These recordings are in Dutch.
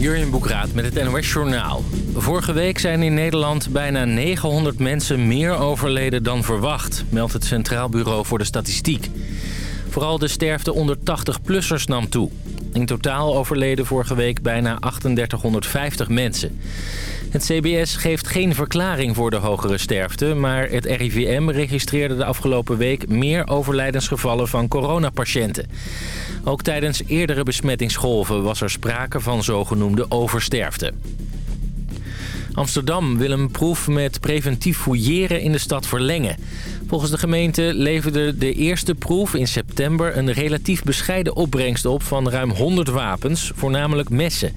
Jurjen Boekraat met het NOS Journaal. Vorige week zijn in Nederland bijna 900 mensen meer overleden dan verwacht... meldt het Centraal Bureau voor de Statistiek. Vooral de sterfte onder 80-plussers nam toe. In totaal overleden vorige week bijna 3850 mensen. Het CBS geeft geen verklaring voor de hogere sterfte... maar het RIVM registreerde de afgelopen week meer overlijdensgevallen van coronapatiënten. Ook tijdens eerdere besmettingsgolven was er sprake van zogenoemde oversterfte. Amsterdam wil een proef met preventief fouilleren in de stad verlengen. Volgens de gemeente leverde de eerste proef in september... een relatief bescheiden opbrengst op van ruim 100 wapens, voornamelijk messen.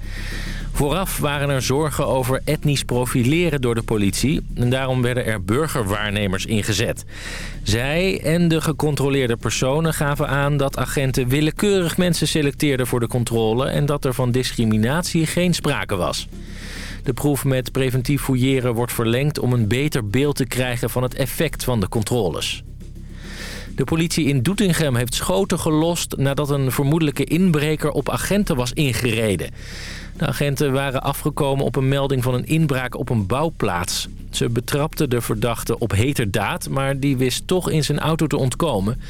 Vooraf waren er zorgen over etnisch profileren door de politie... en daarom werden er burgerwaarnemers ingezet. Zij en de gecontroleerde personen gaven aan dat agenten willekeurig mensen selecteerden voor de controle... en dat er van discriminatie geen sprake was. De proef met preventief fouilleren wordt verlengd om een beter beeld te krijgen van het effect van de controles. De politie in Doetinchem heeft schoten gelost nadat een vermoedelijke inbreker op agenten was ingereden. De agenten waren afgekomen op een melding van een inbraak op een bouwplaats. Ze betrapten de verdachte op heterdaad, maar die wist toch in zijn auto te ontkomen.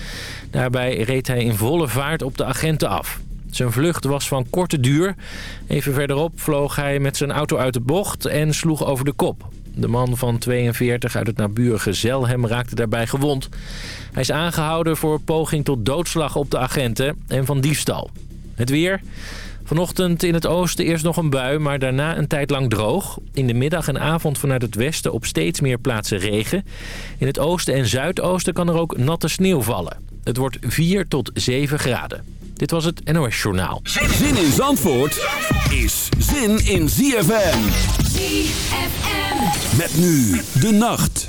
Daarbij reed hij in volle vaart op de agenten af. Zijn vlucht was van korte duur. Even verderop vloog hij met zijn auto uit de bocht en sloeg over de kop. De man van 42 uit het naburige Zelhem raakte daarbij gewond. Hij is aangehouden voor poging tot doodslag op de agenten en van diefstal. Het weer... Vanochtend in het oosten eerst nog een bui, maar daarna een tijd lang droog. In de middag en avond vanuit het westen op steeds meer plaatsen regen. In het oosten en zuidoosten kan er ook natte sneeuw vallen. Het wordt 4 tot 7 graden. Dit was het NOS Journaal. Zin in Zandvoort is zin in ZFM. ZFM. Met nu de nacht.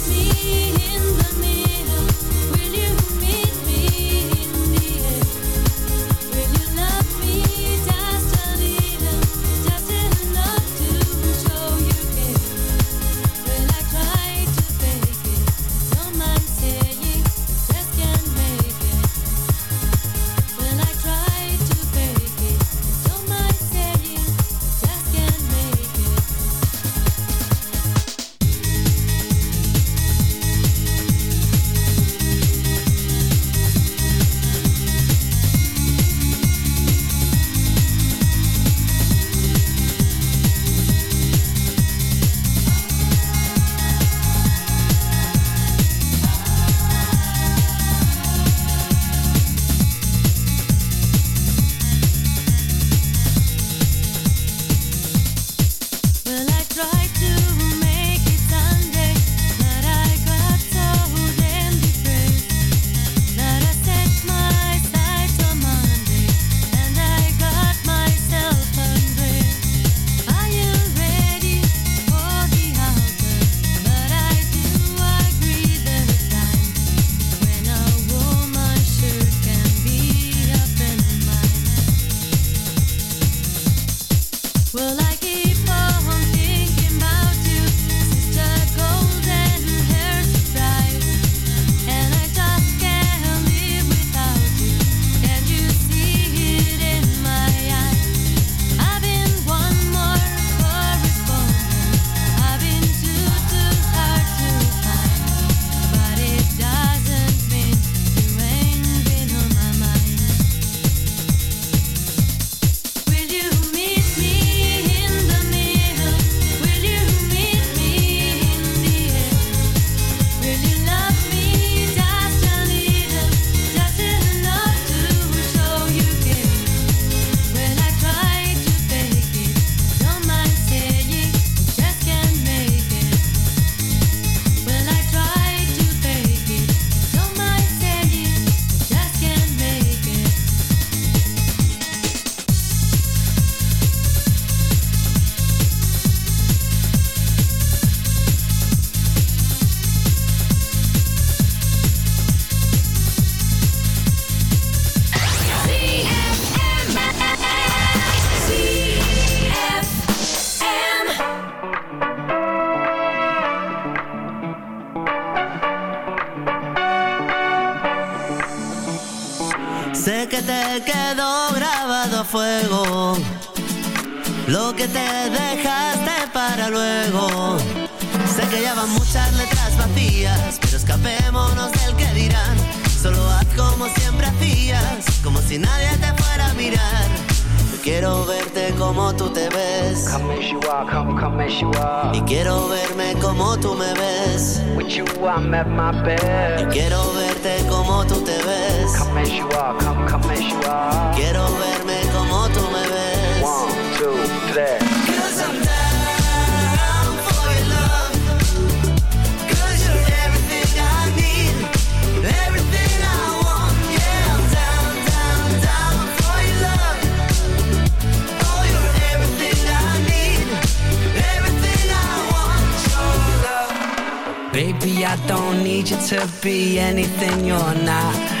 try to Sé que te quedó grabado a fuego lo que te dejaste para luego. Sé que ya van muchas letras vacías, pero escapémonos del que dirán. Solo haz como siempre hacías, como si nadie te fuera a mirar. Yo quiero verte como tú te ves. Come as you are, come, come as you. Y quiero verme como tú me ves. With you I'm at my best. Quiero verme you come, come you. Quiero verme como tú me ves. One, two, three. Cause I'm down for your love. Cause you're everything I need. Everything I want. Yeah, I'm down, down, down for your love. Oh, you're everything I need. Everything I want. Your love. Baby, I don't need you to be anything you're not.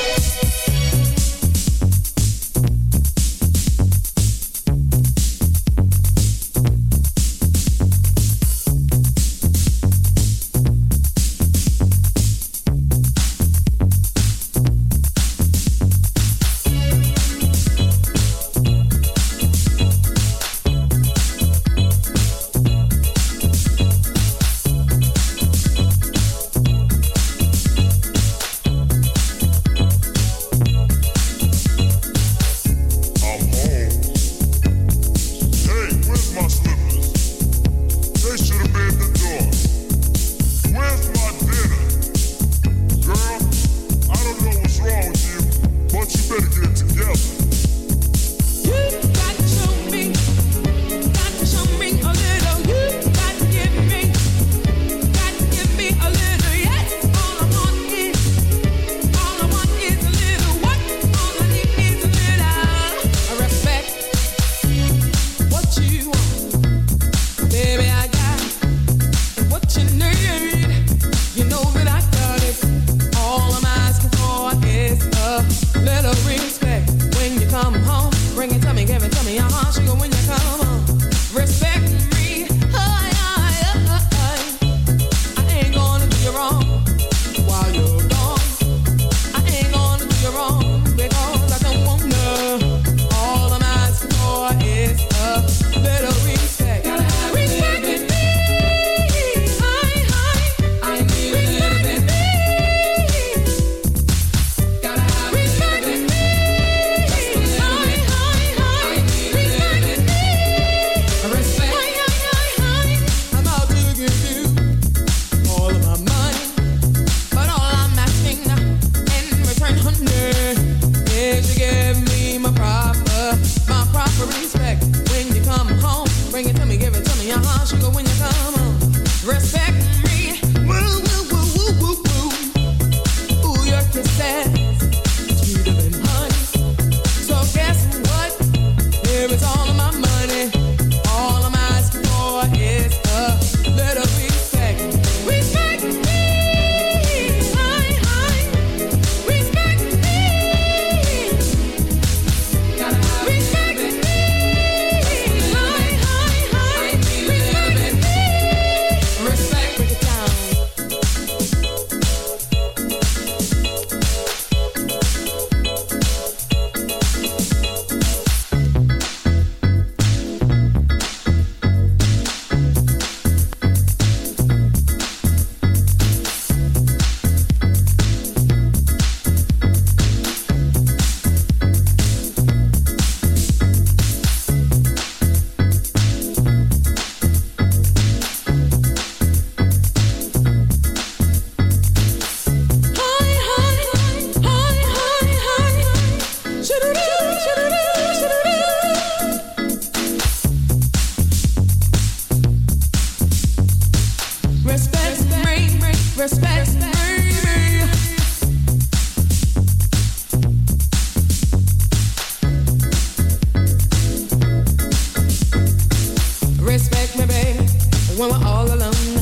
Respect me, babe, when we're all alone.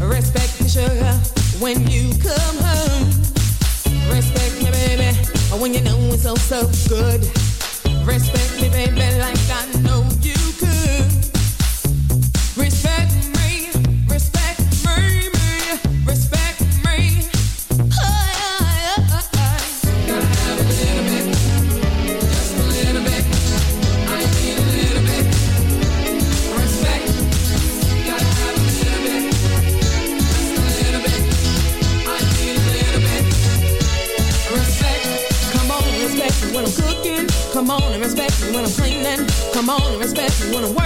Respect me, sugar, when you come home. Respect me, baby, when you know it's so, so good. Respect me, baby, like I know especially when I'm working.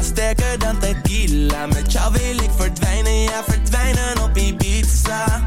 Sterker dan tequila. Met jou wil ik verdwijnen, ja verdwijnen op Ibiza.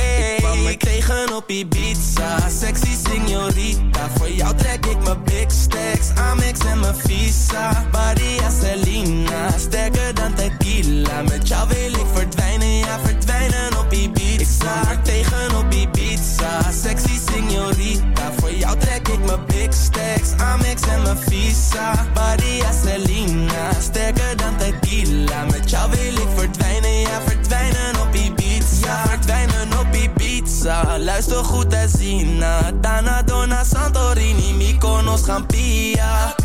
Ik tegen op Ibiza. Sexy signorita. Voor jou trek ik mijn big stacks. Amex en mijn visa. Badia Selena Sterker dan tequila. Met jou wil ik verdwijnen. Ja verdwijnen op Ibiza. Ik er tegen op Ibiza. Sexy signorita. Voor jou trek ik mijn big stacks. Amex en mijn visa. Badia Selena Sterker dan tequila. Met jou wil ik Luister goed en zien na. Dana, Dona, Santorini Mykonos, Gampia.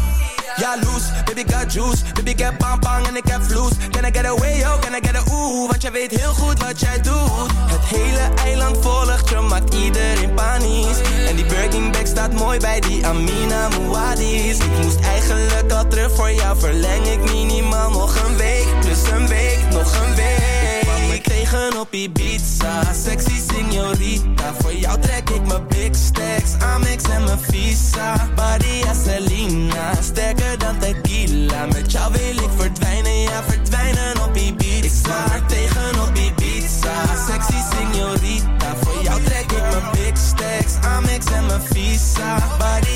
Ja, loose, baby got juice. Baby ik heb bang en ik heb vloes. Can I get away, yo, can I get a ooh? Want jij weet heel goed wat jij doet. Het hele eiland volgt je, maakt iedereen panisch. En die Birkin bag staat mooi bij die Amina Muadis Ik moest eigenlijk al terug voor jou Verleng ik minimaal nog een week. Plus een week, nog een week Tegen op Ibiza. Sexy signorita Voor jou trek ik mijn big stacks. Amex en mijn visa Badia Selena. Sterker dan tequila Met jou wil ik verdwijnen. Ja verdwijnen op Ibiza. Ik kwam er tegen op Ibiza. Sexy signorita Voor jou trek ik mijn big stacks. Amex en mijn visa Badia